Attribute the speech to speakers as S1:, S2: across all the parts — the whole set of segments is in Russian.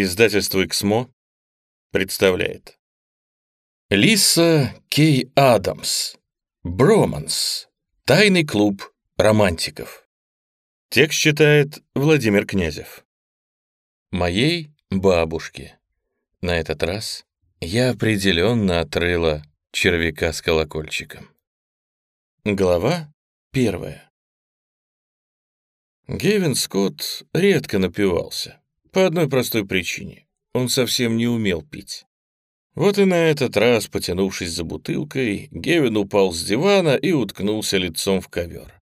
S1: Издательство «Эксмо» представляет. Лиса Кей Адамс. Броманс. Тайный клуб романтиков. Текст читает Владимир Князев. Моей бабушке. На этот раз я определенно отрыла червяка с колокольчиком. Глава первая. Гевин Скотт редко напивался. По одной простой причине. Он совсем не умел пить. Вот и на этот раз, потянувшись за бутылкой, Гевин упал с дивана и уткнулся лицом в ковер.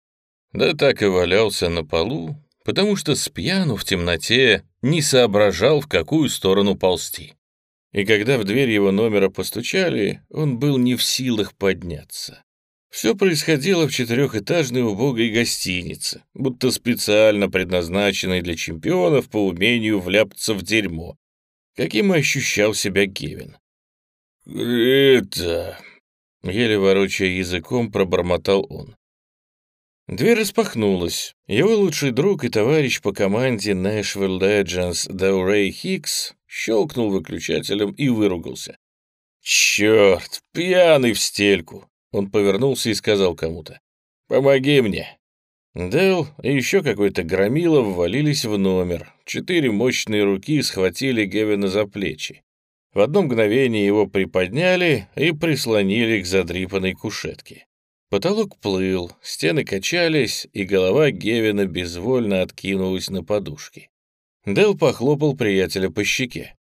S1: Да так и валялся на полу, потому что с пьяну в темноте не соображал, в какую сторону ползти. И когда в дверь его номера постучали, он был не в силах подняться. Все происходило в четырехэтажной убогой гостинице, будто специально предназначенной для чемпионов по умению вляпаться в дерьмо. Каким ощущал себя Гевин. «Это...» — еле ворочая языком, пробормотал он. Дверь распахнулась. Его лучший друг и товарищ по команде Nashville Legends Даурей Хикс щелкнул выключателем и выругался. «Черт, пьяный в стельку!» Он повернулся и сказал кому-то. «Помоги мне». Дэл и еще какой-то громила ввалились в номер. Четыре мощные руки схватили Гевина за плечи. В одно мгновение его приподняли и прислонили к задрипанной кушетке. Потолок плыл, стены качались, и голова Гевина безвольно откинулась на подушки. Дэл похлопал приятеля по щеке.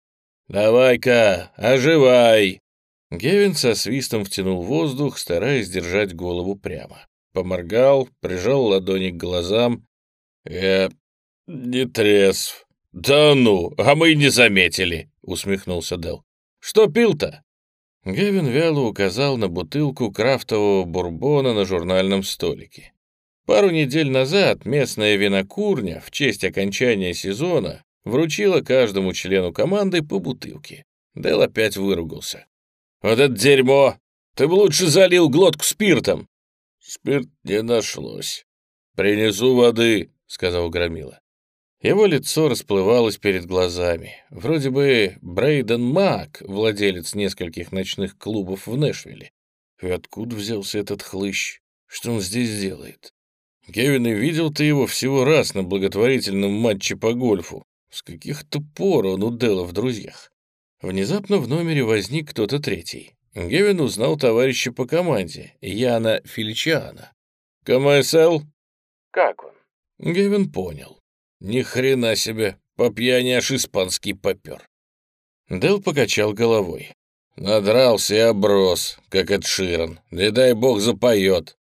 S1: «Давай-ка, оживай!» Гевин со свистом втянул воздух, стараясь держать голову прямо. Поморгал, прижал ладони к глазам. «Я не трезв». «Да ну, а мы не заметили», — усмехнулся Дел. «Что пил-то?» Гевин вяло указал на бутылку крафтового бурбона на журнальном столике. Пару недель назад местная винокурня в честь окончания сезона вручила каждому члену команды по бутылке. Дел опять выругался. «Вот это дерьмо! Ты бы лучше залил глотку спиртом!» «Спирт не нашлось. Принесу воды», — сказал Громила. Его лицо расплывалось перед глазами. Вроде бы Брейден Мак, владелец нескольких ночных клубов в Нэшвилле. И откуда взялся этот хлыщ? Что он здесь делает? Кевин и видел ты его всего раз на благотворительном матче по гольфу. С каких-то пор он у Дела в друзьях. Внезапно в номере возник кто-то третий. Гевин узнал товарища по команде, Яна Филичиана. «КМСЛ?» «Как он?» Гевин понял. «Ни хрена себе, по пьяни аж испанский попер». Дэл покачал головой. Надрался и оброс, как Эд Ширан. Не дай бог запоет.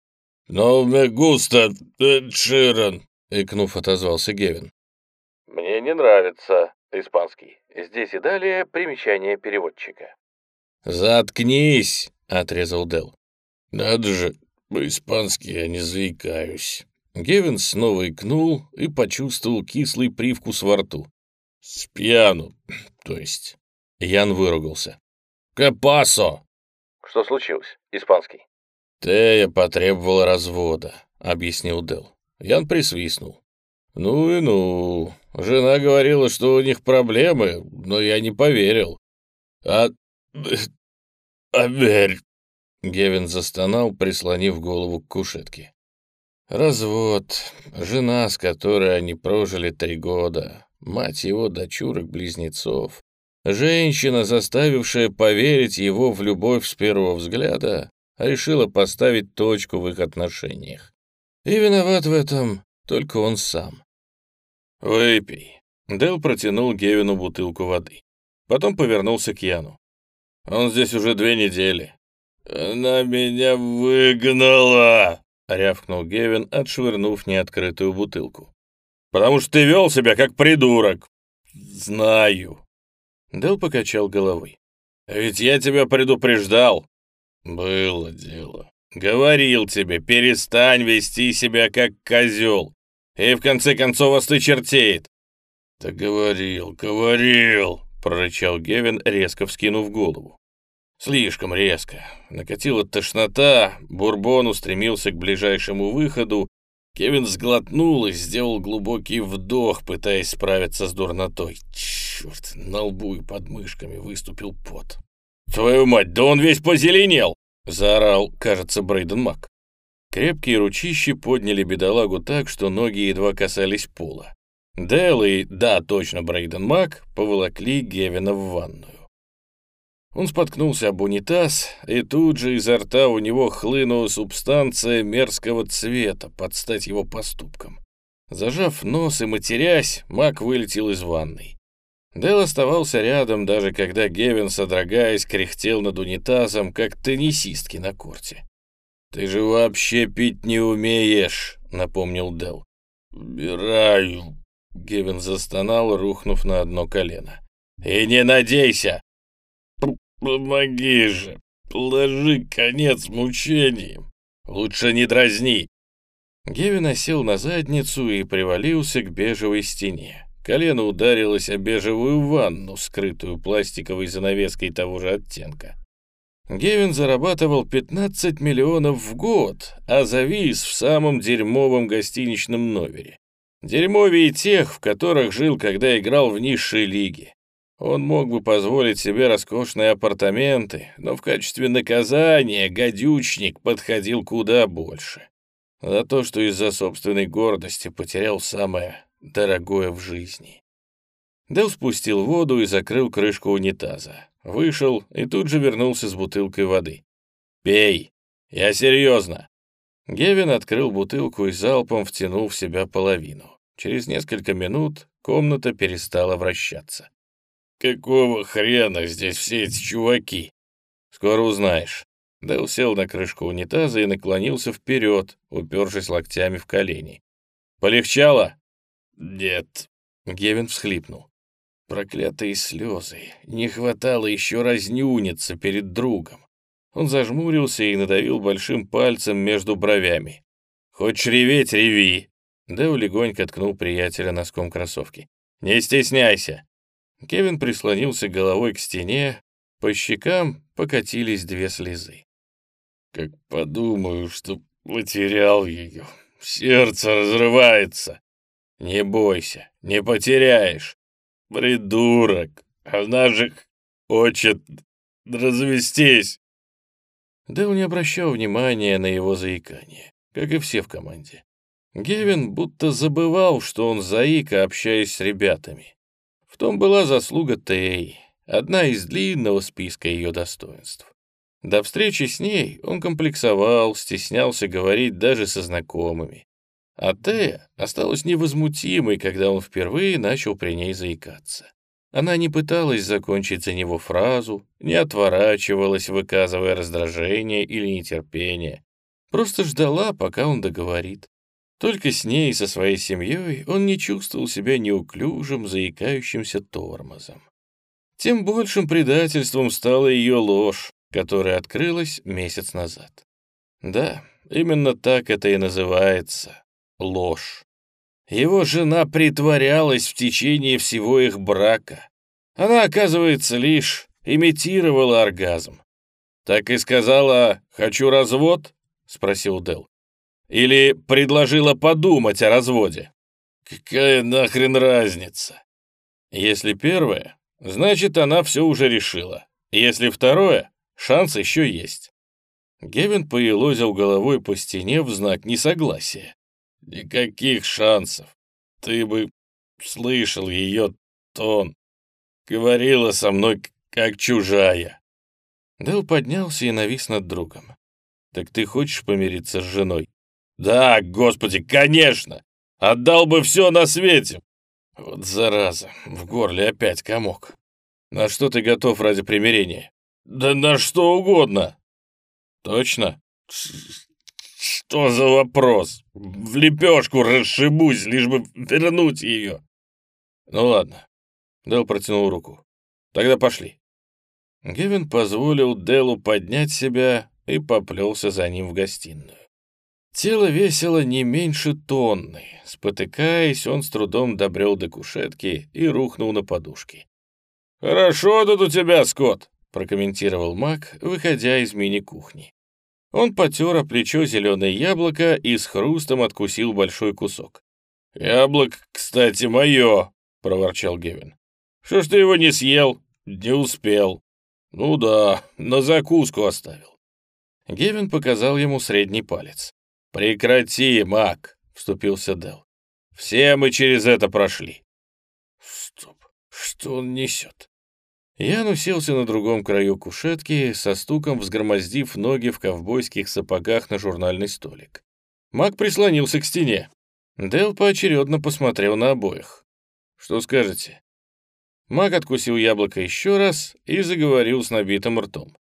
S1: «Но мне густо, Эд Ширан», — икнув, отозвался Гевин.
S2: «Мне не нравится испанский. Здесь и далее примечание переводчика.
S1: «Заткнись!» — отрезал Дел.
S3: «Надо же, по-испански я не заикаюсь».
S1: Гевин снова икнул и почувствовал кислый привкус во рту.
S3: «Спьяну, то есть».
S1: Ян выругался.
S3: «Капасо!»
S2: «Что случилось? Испанский?»
S1: «Тея потребовала развода», — объяснил Дел. Ян присвистнул. «Ну и ну. Жена говорила, что у них проблемы, но я не поверил.
S3: А... а верь!»
S1: Гевин застонал, прислонив голову к кушетке. Развод. Жена, с которой они прожили три года. Мать его дочурок-близнецов. Женщина, заставившая поверить его в любовь с первого взгляда, решила поставить точку в их отношениях. И виноват в этом только он сам. «Выпей». Дэл протянул Гевину бутылку воды. Потом повернулся к Яну. «Он здесь уже две недели».
S3: «Она меня выгнала!»
S1: — рявкнул Гевин, отшвырнув неоткрытую бутылку.
S3: «Потому что ты вел себя как придурок».
S1: «Знаю». Дэл покачал головой.
S3: «Ведь я тебя предупреждал».
S1: «Было дело. Говорил тебе, перестань вести себя как козел и в конце концов остычертеет.
S3: «Да говорил, говорил!»
S1: — прорычал Гевин, резко вскинув голову. Слишком резко. Накатила тошнота, Бурбон устремился к ближайшему выходу. Кевин сглотнул и сделал глубокий вдох, пытаясь справиться с дурнотой.
S3: Черт, на лбу и под мышками выступил пот.
S1: «Твою мать, да он весь позеленел!» — заорал, кажется, Брейден Мак. Крепкие ручищи подняли бедолагу так, что ноги едва касались пола. Дэл и, да, точно, Брейден Мак поволокли Гевина в ванную. Он споткнулся об унитаз, и тут же изо рта у него хлынула субстанция мерзкого цвета под стать его поступкам. Зажав нос и матерясь, Мак вылетел из ванной. Дэл оставался рядом, даже когда Гевин, содрогаясь, кряхтел над унитазом, как теннисистки на корте. «Ты же вообще пить не умеешь», — напомнил Дэл.
S3: «Убираю», —
S1: Гевин застонал, рухнув на одно колено. «И не надейся!»
S3: «Помоги же! Положи конец мучениям!
S1: Лучше не дразни!» Гевин осел на задницу и привалился к бежевой стене. Колено ударилось о бежевую ванну, скрытую пластиковой занавеской того же оттенка. Гевин зарабатывал 15 миллионов в год, а завис в самом дерьмовом гостиничном номере. Дерьмовее тех, в которых жил, когда играл в низшей лиге. Он мог бы позволить себе роскошные апартаменты, но в качестве наказания гадючник подходил куда больше. За то, что из-за собственной гордости потерял самое дорогое в жизни. Дэл спустил воду и закрыл крышку унитаза. Вышел и тут же вернулся с бутылкой воды. «Пей! Я серьезно!» Гевин открыл бутылку и залпом втянул в себя половину. Через несколько минут комната перестала вращаться.
S3: «Какого хрена здесь все эти чуваки?»
S1: «Скоро узнаешь». Дэл сел на крышку унитаза и наклонился вперед, упершись локтями в колени. «Полегчало?»
S3: «Нет».
S1: Гевин всхлипнул. Проклятые слезы. Не хватало еще разнюниться перед другом. Он зажмурился и надавил большим пальцем между бровями. «Хочешь реветь — реви!» Дэу легонько ткнул приятеля носком кроссовки. «Не стесняйся!» Кевин прислонился головой к стене, по щекам покатились две слезы.
S3: «Как подумаю, что потерял ее, сердце разрывается!»
S1: «Не бойся, не потеряешь!»
S3: «Придурок! Она же хочет развестись!»
S1: Дэл не обращал внимания на его заикание, как и все в команде. Гевин будто забывал, что он заика, общаясь с ребятами. В том была заслуга Тей, одна из длинного списка ее достоинств. До встречи с ней он комплексовал, стеснялся говорить даже со знакомыми. А Тея осталась невозмутимой, когда он впервые начал при ней заикаться. Она не пыталась закончить за него фразу, не отворачивалась, выказывая раздражение или нетерпение. Просто ждала, пока он договорит. Только с ней и со своей семьей он не чувствовал себя неуклюжим, заикающимся тормозом. Тем большим предательством стала ее ложь, которая открылась месяц назад. Да, именно так это и называется — ложь. Его жена притворялась в течение всего их брака. Она, оказывается, лишь имитировала оргазм. «Так и сказала, хочу развод?» — спросил Дел. Или предложила подумать о разводе?
S3: Какая нахрен разница?
S1: Если первое, значит, она все уже решила. Если второе, шанс еще есть. Гевин поелозил головой по стене в знак несогласия.
S3: Никаких шансов. Ты бы слышал ее тон. Говорила со мной как чужая.
S1: Дэл поднялся и навис над другом. «Так ты хочешь помириться с женой?»
S3: Да, господи, конечно! Отдал бы все на свете!
S1: Вот зараза, в горле опять комок. На что ты готов ради примирения?
S3: Да на что угодно.
S1: Точно?
S3: Что за вопрос? В лепешку расшибусь, лишь бы вернуть ее.
S1: Ну ладно. Дэл протянул руку. Тогда пошли. Гевин позволил Делу поднять себя и поплелся за ним в гостиную. Тело весило не меньше тонны. Спотыкаясь, он с трудом добрел до кушетки и рухнул на подушки.
S3: «Хорошо тут у тебя, Скотт», —
S1: прокомментировал Мак, выходя из мини-кухни. Он потер о плечо зеленое яблоко и с хрустом откусил большой кусок.
S3: «Яблок, кстати, мое», — проворчал Гевин. Что ж ты его не съел? Не успел. Ну да, на закуску оставил.
S1: Гевин показал ему средний палец.
S3: «Прекрати, Мак!» — вступился Дел. «Все мы через это прошли».
S1: «Стоп, что он несет?» Ян уселся на другом краю кушетки, со стуком взгромоздив ноги в ковбойских сапогах на журнальный столик. Мак прислонился к стене. Дел поочередно посмотрел на обоих. «Что скажете?» Мак откусил яблоко еще раз и заговорил с набитым ртом.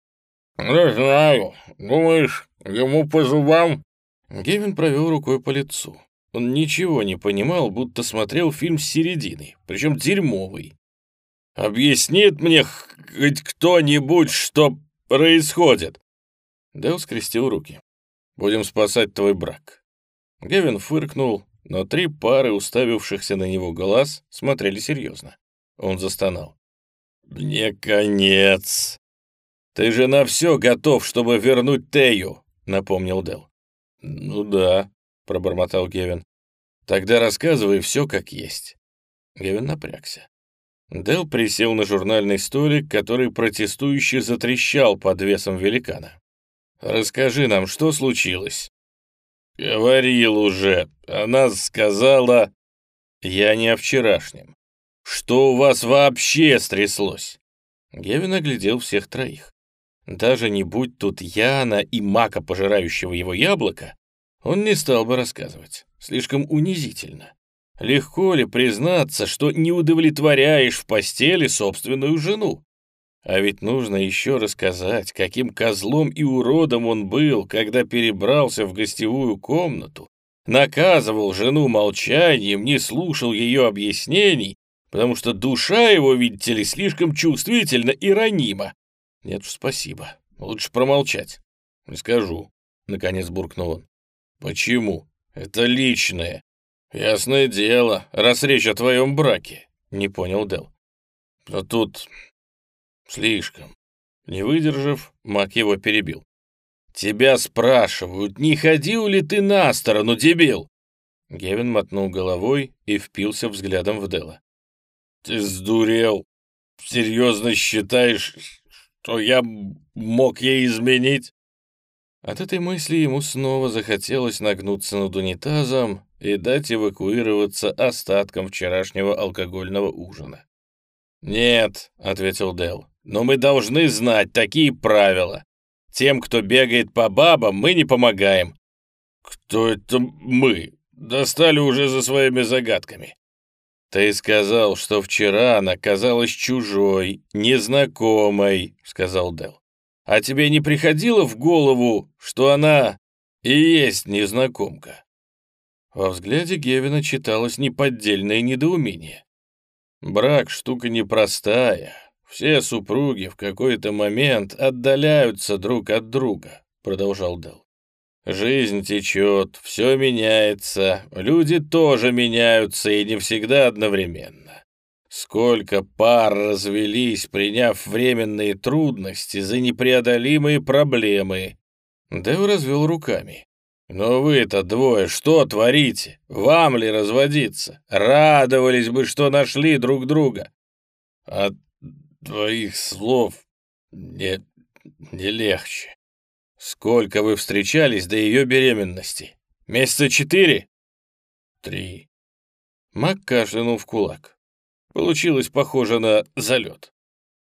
S3: «Не знаю. Думаешь, ему по зубам?»
S1: Гевин провел рукой по лицу. Он ничего не понимал, будто смотрел фильм с середины, причем дерьмовый.
S3: «Объяснит мне хоть кто-нибудь, что происходит?»
S1: Дэл скрестил руки. «Будем спасать твой брак». Гевин фыркнул, но три пары уставившихся на него глаз смотрели серьезно. Он застонал.
S3: «Мне конец!» «Ты же на все готов, чтобы вернуть Тею», — напомнил Дел.
S1: «Ну да», — пробормотал Гевин. «Тогда рассказывай все как есть». Гевин напрягся. Дел присел на журнальный столик, который протестующе затрещал под весом великана. «Расскажи нам, что случилось?»
S3: «Говорил уже. Она сказала...»
S1: «Я не о вчерашнем. Что у вас вообще стряслось?» Гевин оглядел всех троих. Даже не будь тут Яна и мака, пожирающего его яблоко, он не стал бы рассказывать. Слишком унизительно. Легко ли признаться, что не удовлетворяешь в постели собственную жену? А ведь нужно еще рассказать, каким козлом и уродом он был, когда перебрался в гостевую комнату, наказывал жену молчанием, не слушал ее объяснений, потому что душа его, видите ли, слишком чувствительна и ранима. Нет спасибо. Лучше промолчать. Не скажу, — наконец буркнул он. Почему? Это личное. Ясное дело, раз речь о твоем браке, — не понял Дел. Но тут слишком. Не выдержав, Мак его перебил. «Тебя спрашивают, не ходил ли ты на сторону, дебил?» Гевин мотнул головой и впился взглядом в Дела.
S3: «Ты сдурел? Серьезно считаешь, что я мог ей изменить?»
S1: От этой мысли ему снова захотелось нагнуться над унитазом и дать эвакуироваться остаткам вчерашнего алкогольного ужина. «Нет», — ответил Дел, — «но мы должны знать такие правила. Тем, кто бегает по бабам, мы не помогаем».
S3: «Кто это мы? Достали уже за своими загадками».
S1: «Ты сказал, что вчера она казалась чужой, незнакомой», — сказал Дел. «А тебе не приходило в голову, что она и есть незнакомка?» Во взгляде Гевина читалось неподдельное недоумение. «Брак — штука непростая. Все супруги в какой-то момент отдаляются друг от друга», — продолжал Дел. Жизнь течет, все меняется, люди тоже меняются и не всегда одновременно. Сколько пар развелись, приняв временные трудности за непреодолимые проблемы. Дэв развел руками. «Но вы-то двое что творите? Вам ли разводиться? Радовались бы, что нашли друг друга».
S3: «От твоих слов не, не легче»,
S1: Сколько вы встречались до ее беременности? Месяца четыре?
S3: Три.
S1: Мак кашлянул в кулак. Получилось похоже на залет.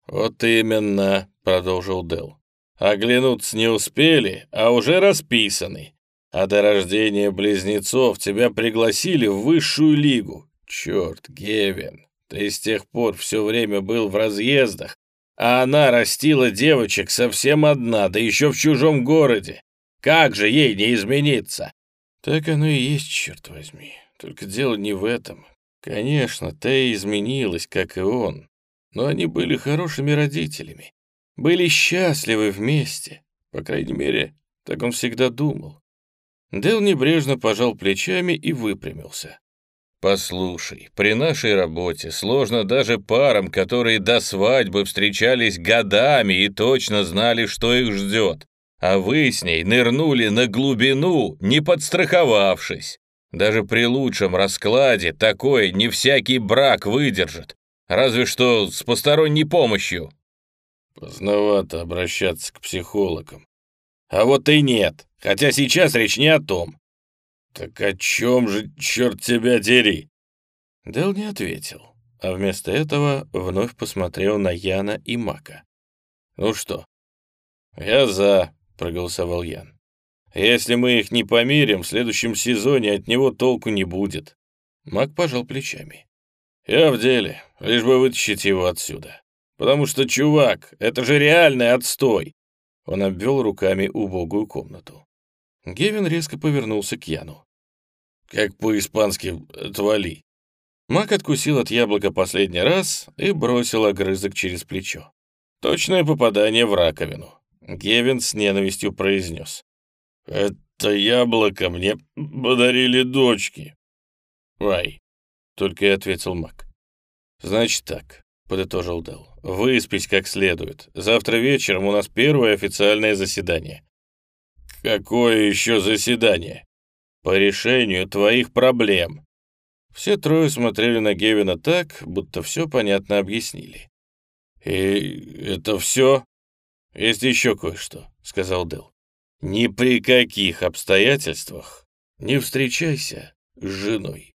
S1: Вот именно, продолжил Дел. Оглянуться не успели, а уже расписаны. А до рождения близнецов тебя пригласили в высшую лигу. Черт, Гевин, ты с тех пор все время был в разъездах, а она растила девочек совсем одна, да еще в чужом городе. Как же ей не измениться? Так оно и есть, черт возьми. Только дело не в этом. Конечно, Тея изменилась, как и он. Но они были хорошими родителями. Были счастливы вместе. По крайней мере, так он всегда думал. Дэл небрежно пожал плечами и выпрямился. Послушай, при нашей работе сложно даже парам, которые до свадьбы встречались годами и точно знали, что их ждет. А вы с ней нырнули на глубину, не подстраховавшись. Даже при лучшем раскладе такое не всякий брак выдержит. Разве что с посторонней помощью».
S3: Поздновато обращаться к психологам. А вот и нет, хотя сейчас речь не о том. Так о чем же, черт тебя дери?
S1: Дэл не ответил, а вместо этого вновь посмотрел на Яна и Мака. «Ну что?» «Я за», — проголосовал Ян. «Если мы их не помирим, в следующем сезоне от него толку не будет». Мак пожал плечами. «Я в деле, лишь бы вытащить его отсюда. Потому что, чувак, это же реальный отстой!» Он обвел руками убогую комнату. Гевин резко повернулся к Яну. «Как по-испански «отвали». Мак откусил от яблока последний раз и бросил огрызок через плечо. Точное попадание в раковину. Гевин с ненавистью произнес. «Это яблоко мне подарили дочки». «Ай», — только и ответил Мак. «Значит так», — подытожил Дел. «Выспись как следует. Завтра вечером у нас первое официальное заседание». «Какое еще заседание?» «По решению твоих проблем». Все трое смотрели на Гевина так, будто все понятно объяснили. «И это все?» «Есть еще кое-что», — сказал Дэл. «Ни при каких обстоятельствах не встречайся с женой».